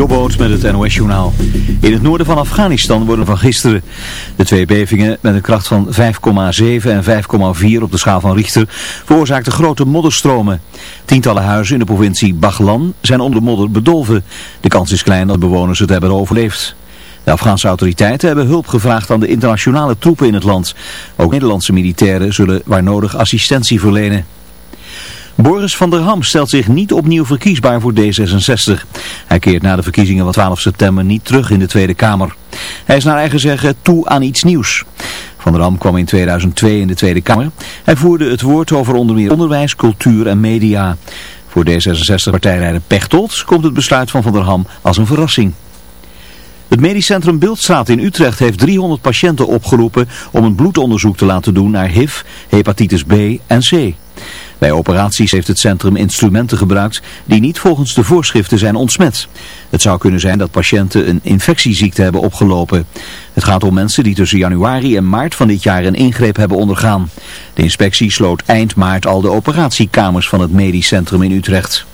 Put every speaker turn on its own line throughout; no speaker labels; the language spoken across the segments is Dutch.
Jobboot met het NOS-journaal. In het noorden van Afghanistan worden van gisteren de twee bevingen met een kracht van 5,7 en 5,4 op de schaal van Richter veroorzaakten grote modderstromen. Tientallen huizen in de provincie Baghlan zijn onder de modder bedolven. De kans is klein dat bewoners het hebben overleefd. De Afghaanse autoriteiten hebben hulp gevraagd aan de internationale troepen in het land. Ook Nederlandse militairen zullen waar nodig assistentie verlenen. Boris van der Ham stelt zich niet opnieuw verkiesbaar voor D66. Hij keert na de verkiezingen van 12 september niet terug in de Tweede Kamer. Hij is naar eigen zeggen toe aan iets nieuws. Van der Ham kwam in 2002 in de Tweede Kamer. Hij voerde het woord over onder meer onderwijs, cultuur en media. Voor D66-partijleider Pechtold komt het besluit van Van der Ham als een verrassing. Het medisch centrum Beeldstraat in Utrecht heeft 300 patiënten opgeroepen om een bloedonderzoek te laten doen naar HIV, hepatitis B en C. Bij operaties heeft het centrum instrumenten gebruikt die niet volgens de voorschriften zijn ontsmet. Het zou kunnen zijn dat patiënten een infectieziekte hebben opgelopen. Het gaat om mensen die tussen januari en maart van dit jaar een ingreep hebben ondergaan. De inspectie sloot eind maart al de operatiekamers van het medisch centrum in Utrecht.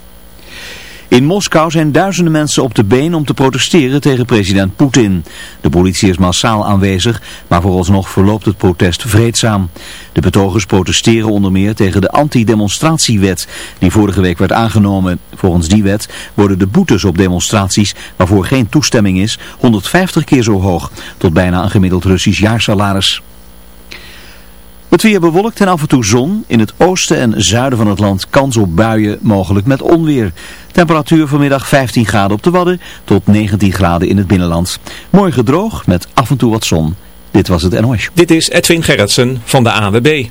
In Moskou zijn duizenden mensen op de been om te protesteren tegen president Poetin. De politie is massaal aanwezig, maar vooralsnog verloopt het protest vreedzaam. De betogers protesteren onder meer tegen de anti-demonstratiewet die vorige week werd aangenomen. Volgens die wet worden de boetes op demonstraties waarvoor geen toestemming is 150 keer zo hoog, tot bijna een gemiddeld Russisch jaarsalaris. Het weer bewolkt en af en toe zon. In het oosten en zuiden van het land kans op buien, mogelijk met onweer. Temperatuur vanmiddag 15 graden op de Wadden tot 19 graden in het binnenland. Morgen droog met af en toe wat zon. Dit was het NOS.
Dit is Edwin Gerritsen van de AWB.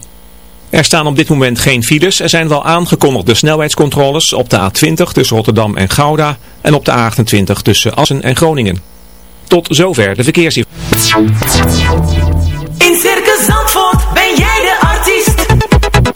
Er staan op dit moment geen files. Er zijn wel aangekondigde snelheidscontroles op de A20 tussen Rotterdam en Gouda en op de A28 tussen Assen en Groningen. Tot zover de verkeersinformatie.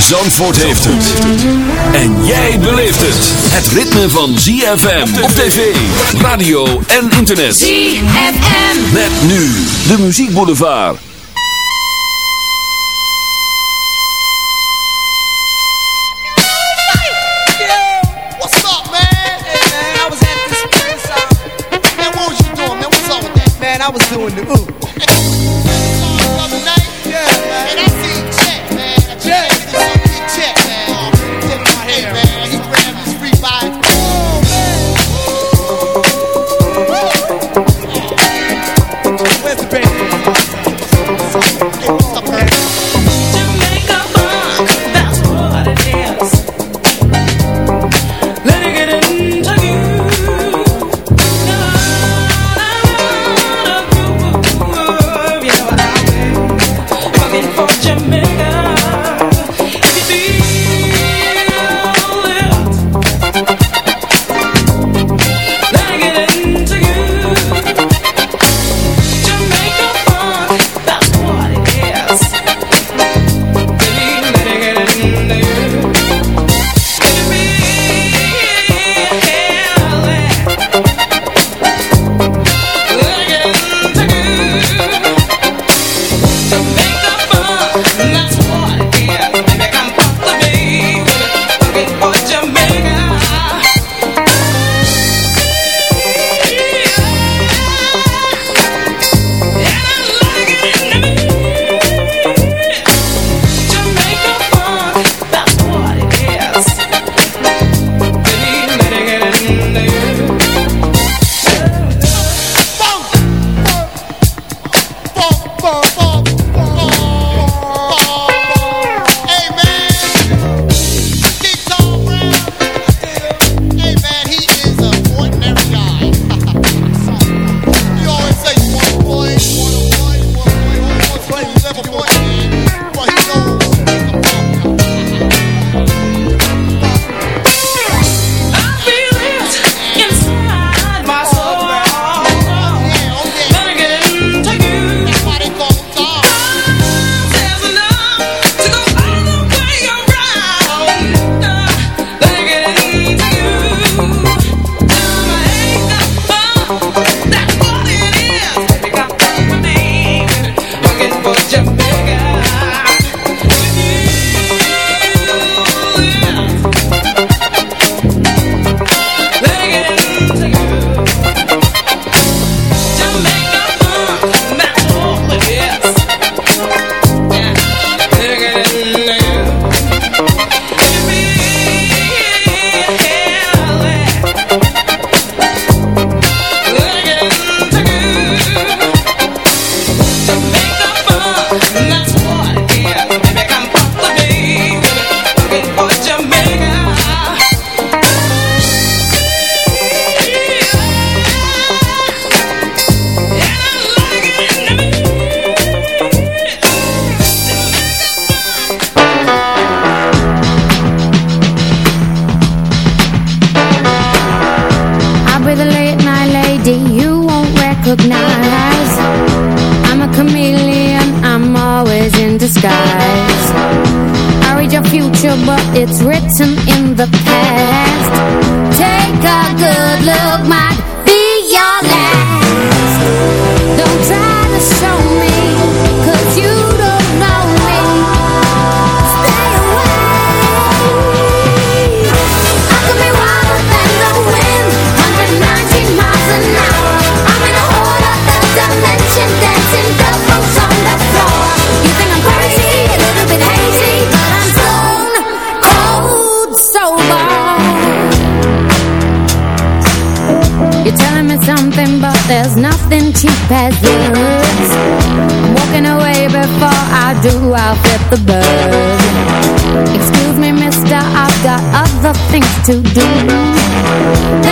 Zandvoort heeft het. En jij beleeft het. Het ritme van ZFM op tv, radio en internet.
ZFM.
Met nu de muziekboulevard.
What's up, man? Hey, man, I was at this place.
peasants. Walking away before I do I'll flip the bird. Excuse me mister I've got other things to do.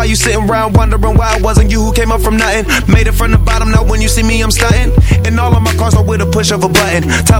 While you sitting around wondering why it wasn't you who came up from nothing. Made it from the bottom, now when you see me, I'm stunting. And all of my cars are with a push of a button. Telling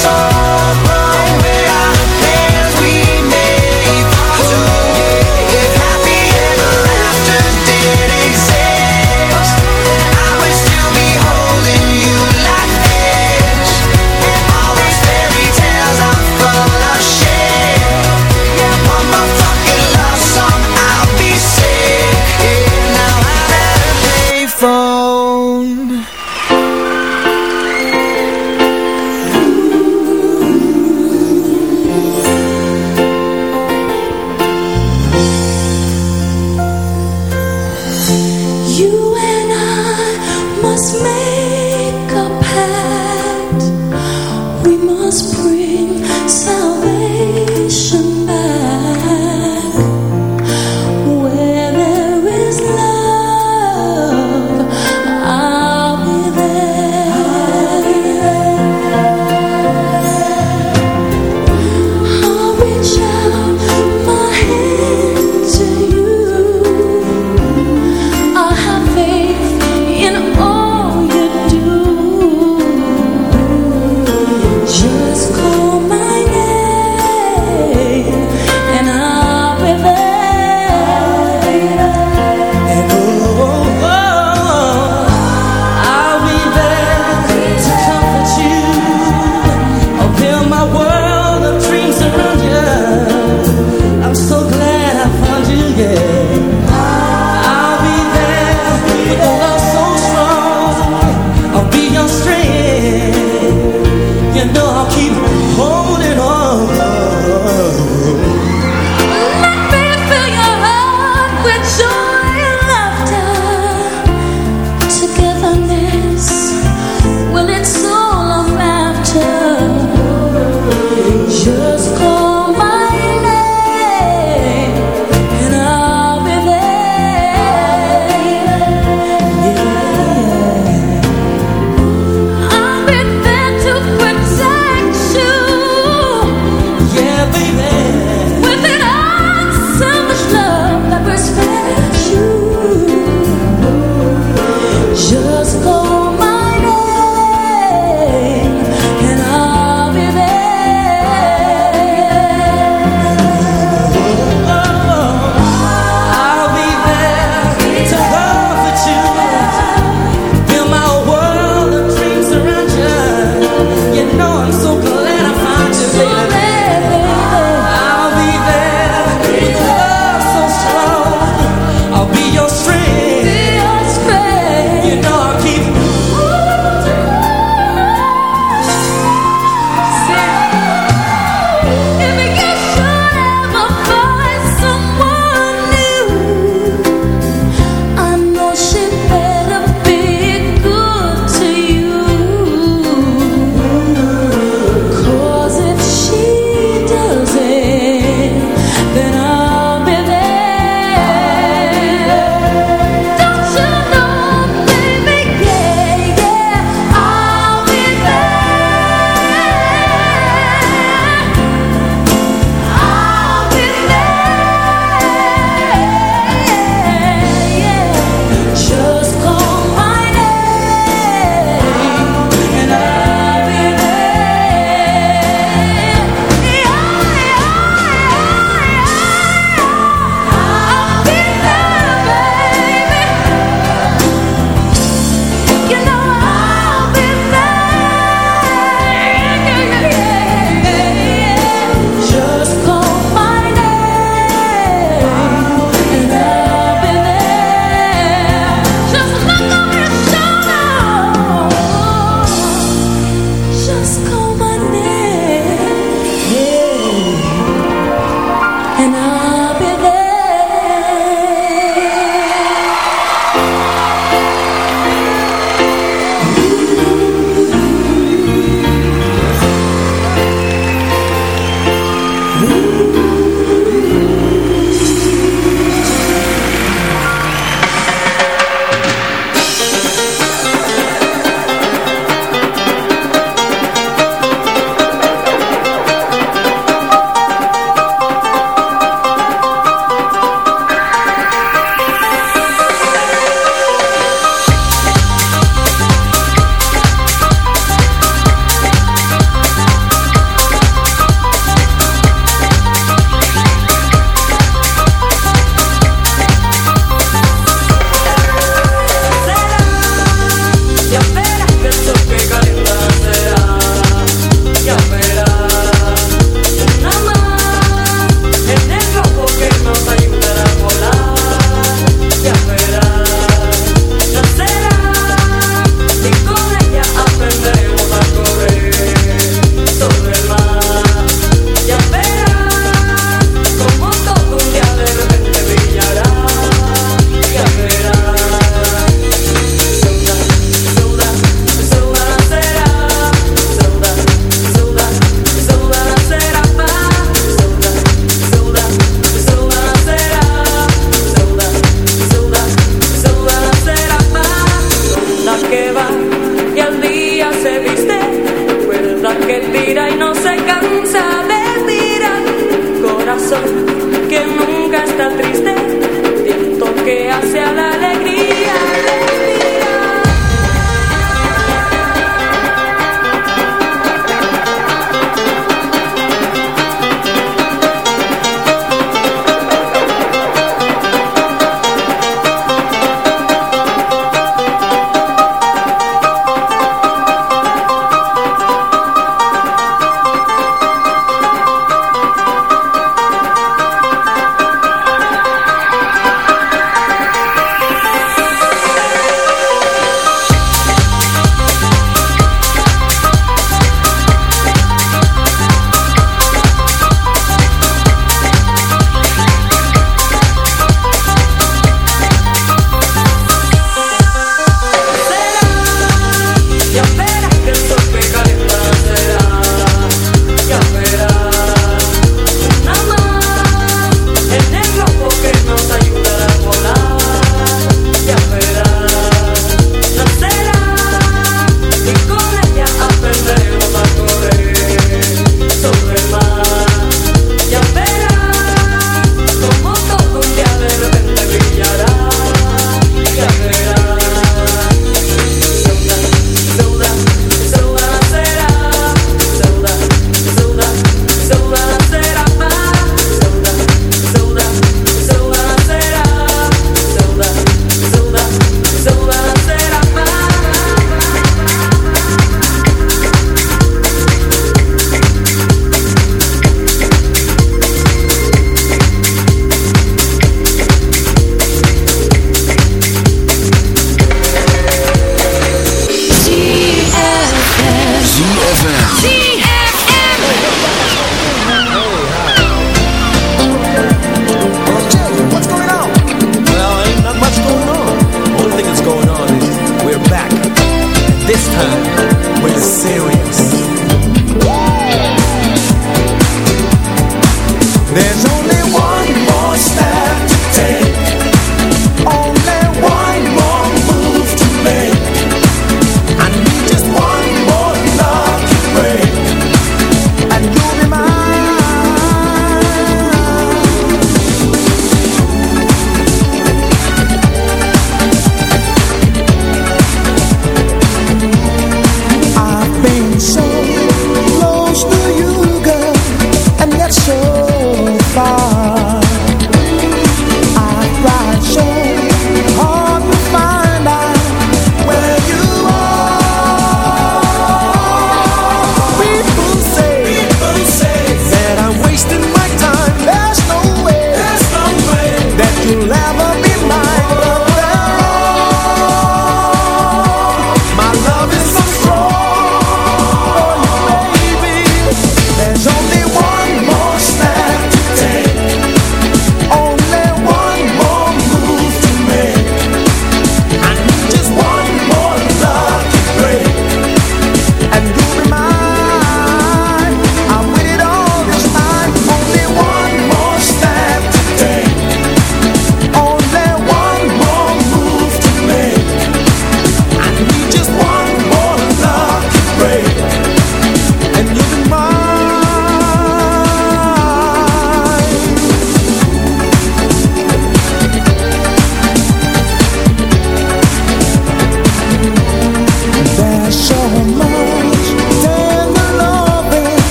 そう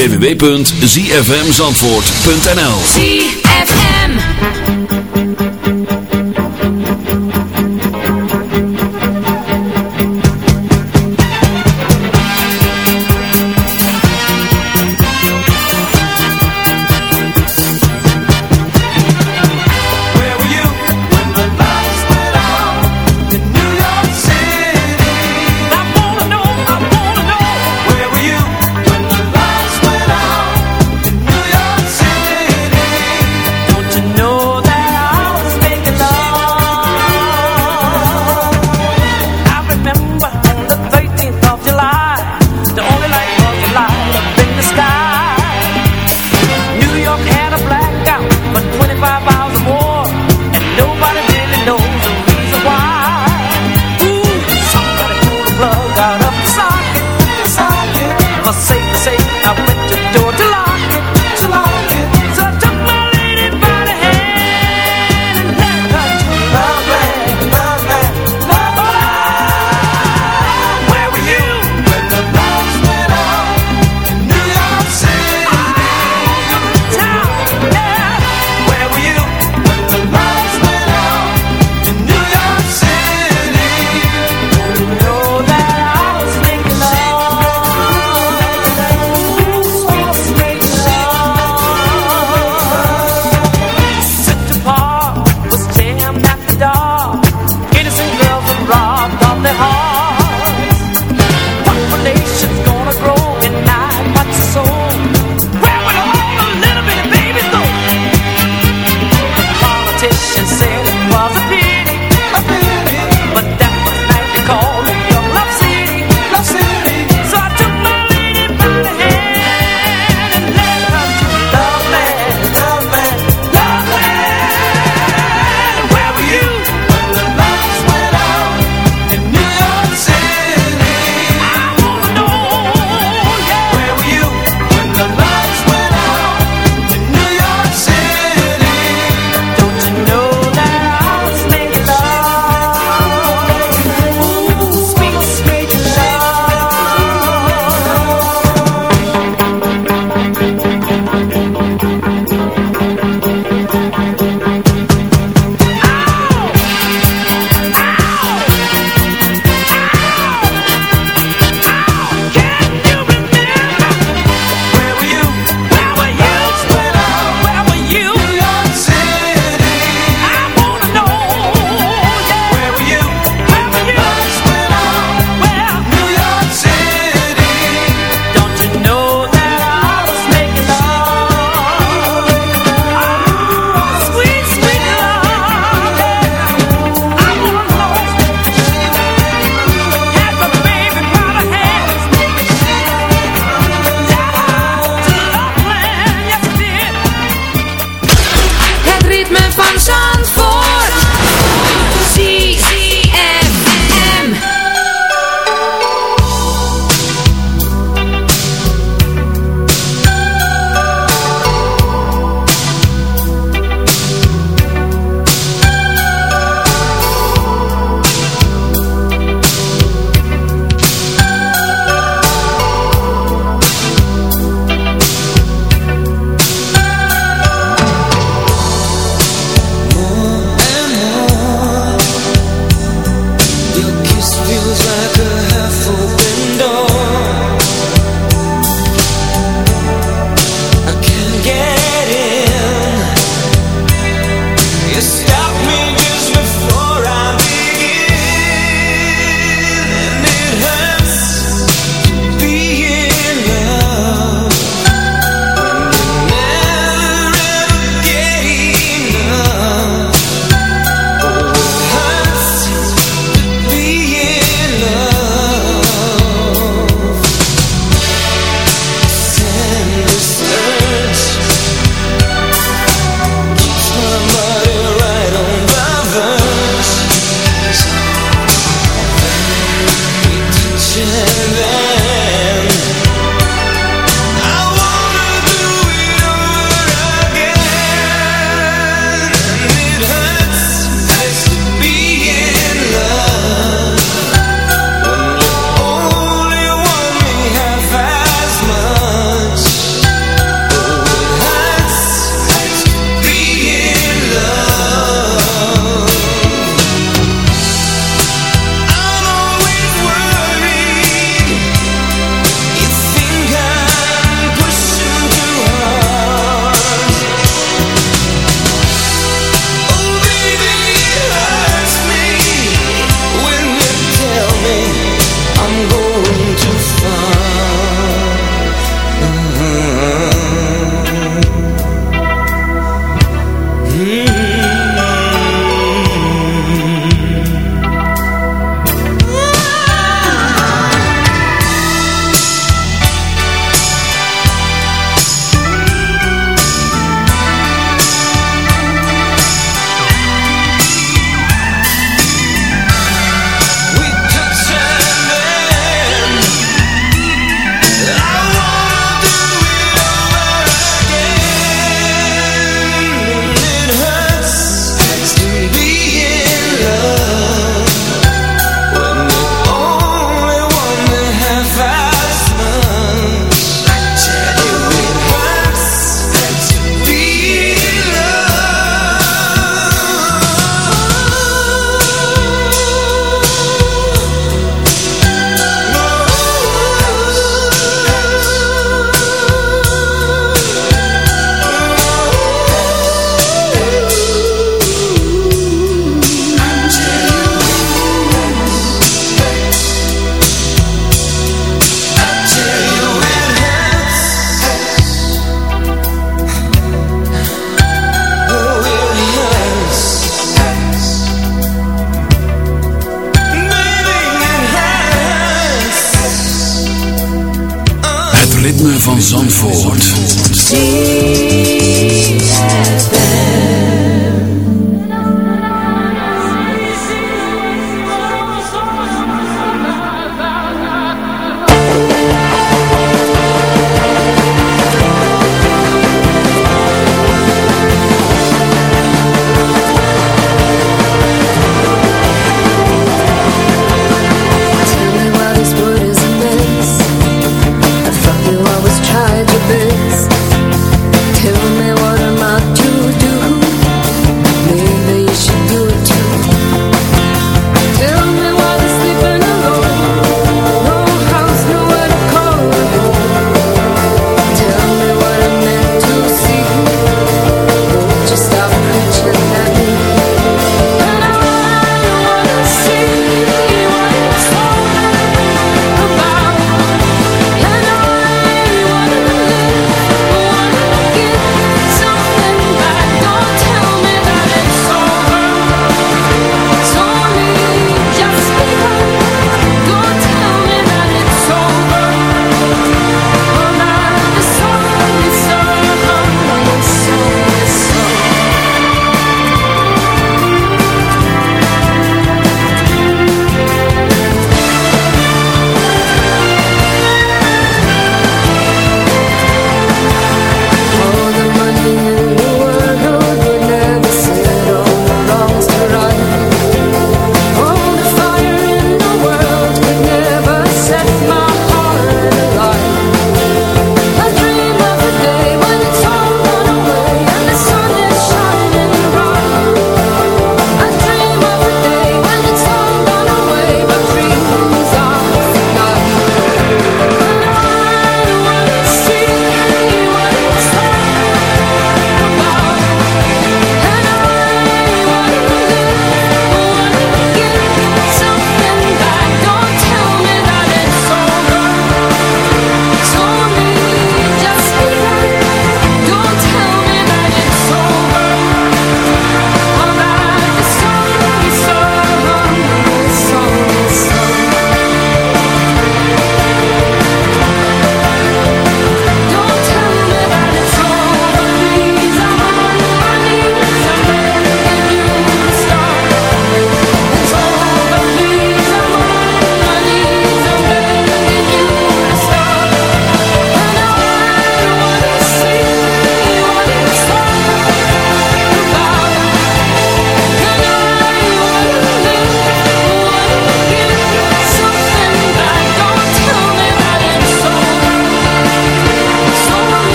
www.zfmzandvoort.nl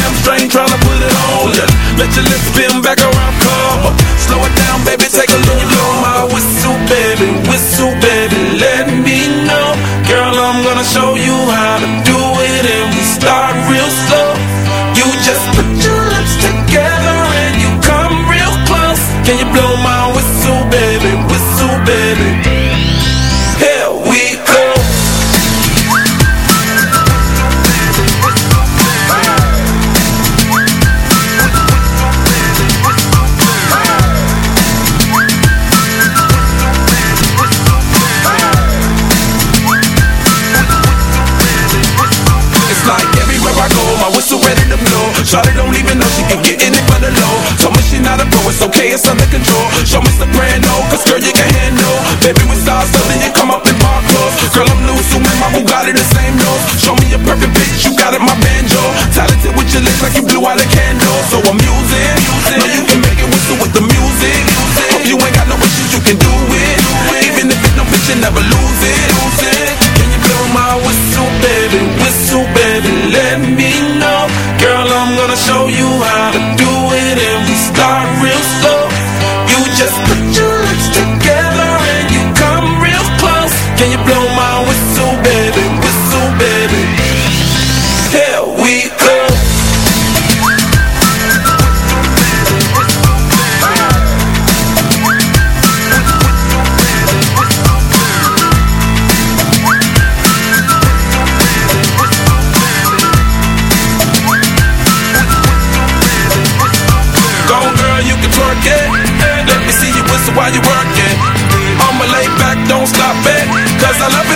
them straight. don't stop it, cause I love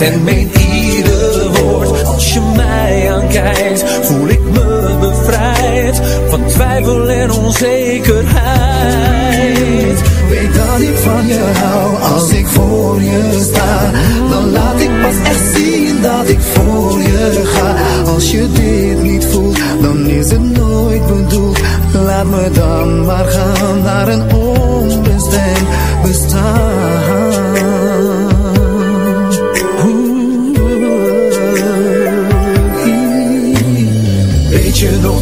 en
meen ieder woord. Als je mij aankijkt, voel ik me bevrijd van twijfel en onzeker.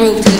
groove to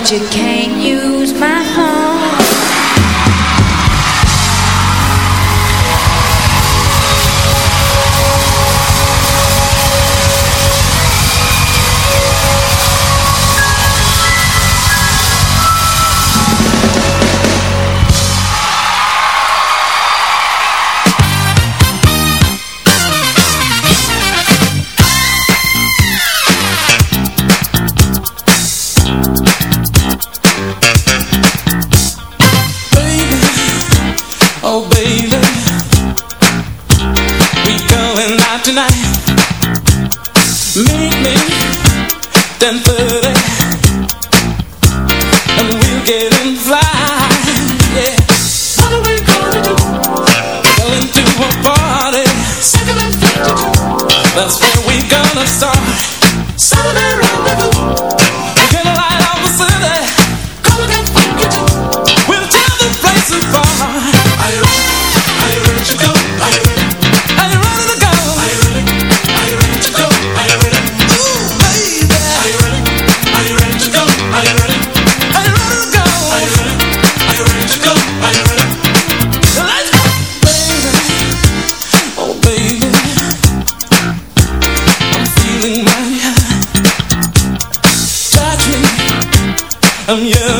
what you can. ja. you